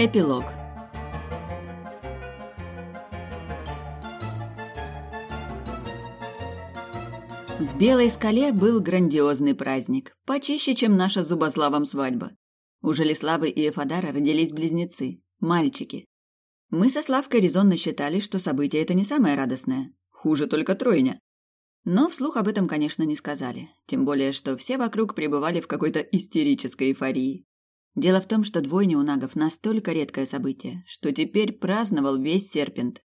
Эпилог В Белой скале был грандиозный праздник, почище, чем наша с Зубославом свадьба. У Желиславы и Эфадара родились близнецы, мальчики. Мы со Славкой резонно считали, что событие это не самое радостное, хуже только тройня. Но вслух об этом, конечно, не сказали, тем более, что все вокруг пребывали в какой-то истерической эйфории. Дело в том, что двойня у нагов настолько редкое событие, что теперь праздновал весь серпент.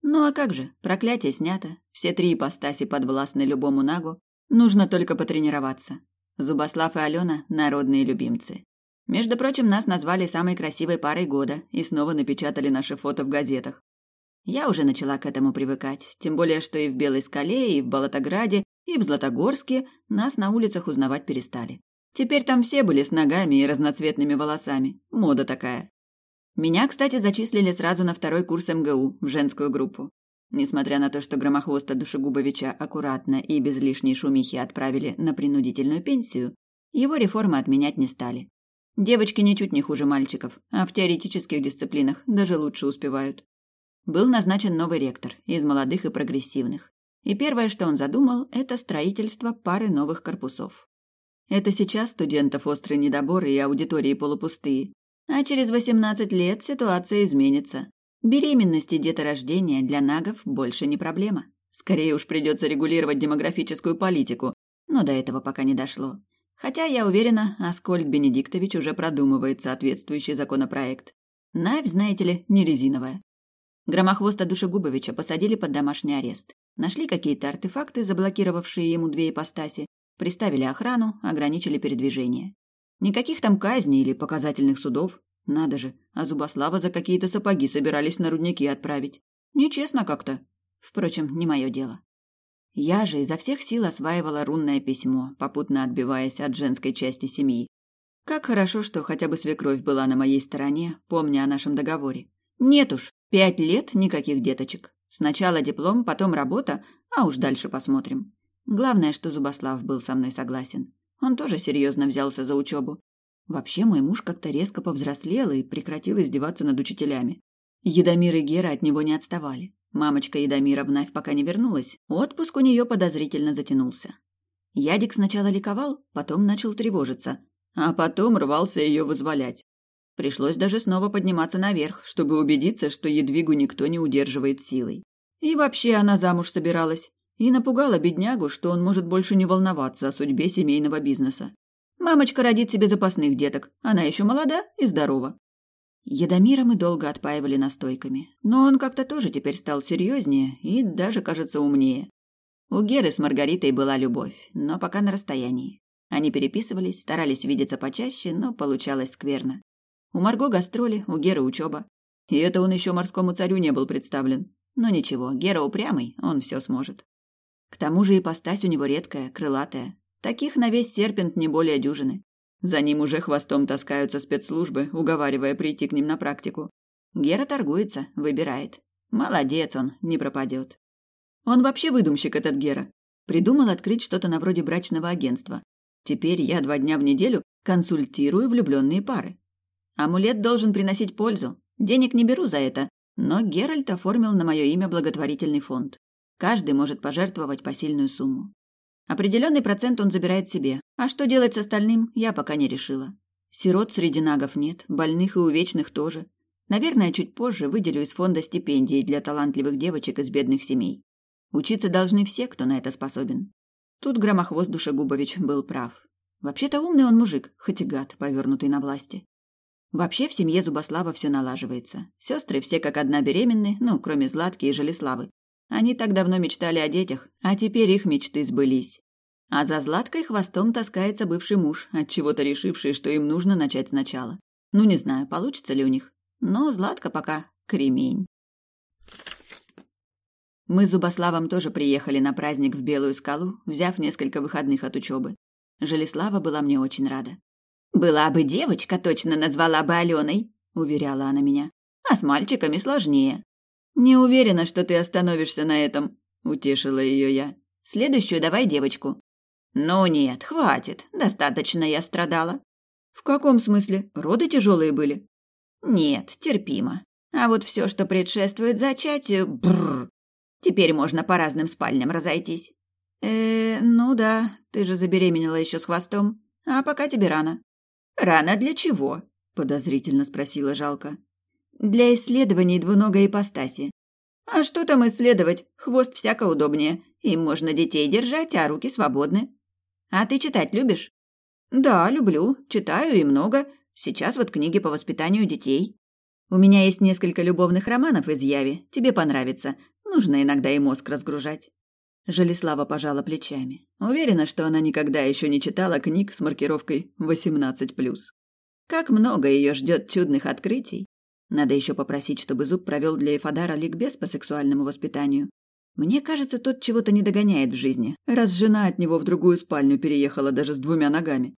Ну а как же, проклятие снято, все три ипостаси подвластны любому нагу, нужно только потренироваться. Зубослав и Алена – народные любимцы. Между прочим, нас назвали самой красивой парой года и снова напечатали наши фото в газетах. Я уже начала к этому привыкать, тем более, что и в Белой скале, и в Болотограде, и в Златогорске нас на улицах узнавать перестали. Теперь там все были с ногами и разноцветными волосами. Мода такая. Меня, кстати, зачислили сразу на второй курс МГУ, в женскую группу. Несмотря на то, что Громохвоста Душегубовича аккуратно и без лишней шумихи отправили на принудительную пенсию, его реформы отменять не стали. Девочки ничуть не хуже мальчиков, а в теоретических дисциплинах даже лучше успевают. Был назначен новый ректор из молодых и прогрессивных. И первое, что он задумал, это строительство пары новых корпусов. Это сейчас студентов острый недобор и аудитории полупустые. А через 18 лет ситуация изменится. Беременность и деторождение для нагов больше не проблема. Скорее уж придется регулировать демографическую политику, но до этого пока не дошло. Хотя, я уверена, Аскольд Бенедиктович уже продумывает соответствующий законопроект. Навь, знаете ли, не резиновая. Громохвоста Душегубовича посадили под домашний арест. Нашли какие-то артефакты, заблокировавшие ему две ипостаси, Приставили охрану, ограничили передвижение. Никаких там казней или показательных судов. Надо же, а Зубослава за какие-то сапоги собирались на рудники отправить. Нечестно как-то. Впрочем, не мое дело. Я же изо всех сил осваивала рунное письмо, попутно отбиваясь от женской части семьи. Как хорошо, что хотя бы свекровь была на моей стороне, помня о нашем договоре. Нет уж, пять лет никаких деточек. Сначала диплом, потом работа, а уж дальше посмотрим. Главное, что Зубослав был со мной согласен. Он тоже серьезно взялся за учебу. Вообще, мой муж как-то резко повзрослел и прекратил издеваться над учителями. Едомир и Гера от него не отставали. Мамочка Едомира вновь пока не вернулась. Отпуск у нее подозрительно затянулся. Ядик сначала ликовал, потом начал тревожиться, а потом рвался ее вызволять. Пришлось даже снова подниматься наверх, чтобы убедиться, что Едвигу никто не удерживает силой. И вообще она замуж собиралась и напугала беднягу, что он может больше не волноваться о судьбе семейного бизнеса. Мамочка родит себе запасных деток, она еще молода и здорова. Едомира мы долго отпаивали настойками, но он как-то тоже теперь стал серьезнее и даже, кажется, умнее. У Геры с Маргаритой была любовь, но пока на расстоянии. Они переписывались, старались видеться почаще, но получалось скверно. У Марго гастроли, у Геры учеба. И это он еще морскому царю не был представлен. Но ничего, Гера упрямый, он все сможет. К тому же ипостась у него редкая, крылатая. Таких на весь серпент не более дюжины. За ним уже хвостом таскаются спецслужбы, уговаривая прийти к ним на практику. Гера торгуется, выбирает. Молодец он, не пропадет. Он вообще выдумщик, этот Гера. Придумал открыть что-то на вроде брачного агентства. Теперь я два дня в неделю консультирую влюбленные пары. Амулет должен приносить пользу. Денег не беру за это, но Геральт оформил на мое имя благотворительный фонд. Каждый может пожертвовать посильную сумму. Определенный процент он забирает себе, а что делать с остальным, я пока не решила. Сирот среди нагов нет, больных и увечных тоже. Наверное, чуть позже выделю из фонда стипендии для талантливых девочек из бедных семей. Учиться должны все, кто на это способен. Тут Громохвост Душегубович был прав. Вообще-то умный он мужик, хоть и гад, повернутый на власти. Вообще в семье Зубослава все налаживается. Сестры все как одна беременны, ну, кроме Златки и Желеславы. Они так давно мечтали о детях, а теперь их мечты сбылись. А за Златкой хвостом таскается бывший муж, от чего то решивший, что им нужно начать сначала. Ну, не знаю, получится ли у них. Но Златка пока кремень. Мы с Зубославом тоже приехали на праздник в Белую скалу, взяв несколько выходных от учебы. Желеслава была мне очень рада. «Была бы девочка, точно назвала бы Аленой», — уверяла она меня. «А с мальчиками сложнее». «Не уверена, что ты остановишься на этом», — утешила ее я. «Следующую давай девочку». «Ну нет, хватит. Достаточно я страдала». «В каком смысле? Роды тяжелые были?» Нет, терпимо. А вот все, что предшествует зачатию, бррр. Теперь можно по разным спальням разойтись. Э, ну да, ты же забеременела еще с хвостом, а пока тебе рано. Рано для чего? подозрительно спросила Жалко. Для исследований двуногой ипостаси. А что там исследовать? Хвост всяко удобнее. Им можно детей держать, а руки свободны. А ты читать любишь? Да, люблю. Читаю и много. Сейчас вот книги по воспитанию детей. У меня есть несколько любовных романов из Яви. Тебе понравится. Нужно иногда и мозг разгружать. Жалислава пожала плечами. Уверена, что она никогда еще не читала книг с маркировкой 18+. Как много ее ждет чудных открытий. Надо еще попросить, чтобы Зуб провел для Эфадара ликбез по сексуальному воспитанию. Мне кажется, тот чего-то не догоняет в жизни, раз жена от него в другую спальню переехала даже с двумя ногами.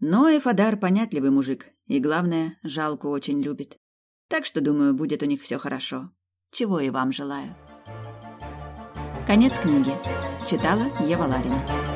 Но Эфадар понятливый мужик, и, главное, жалку очень любит. Так что, думаю, будет у них все хорошо. Чего и вам желаю. Конец книги. Читала Ева Ларина.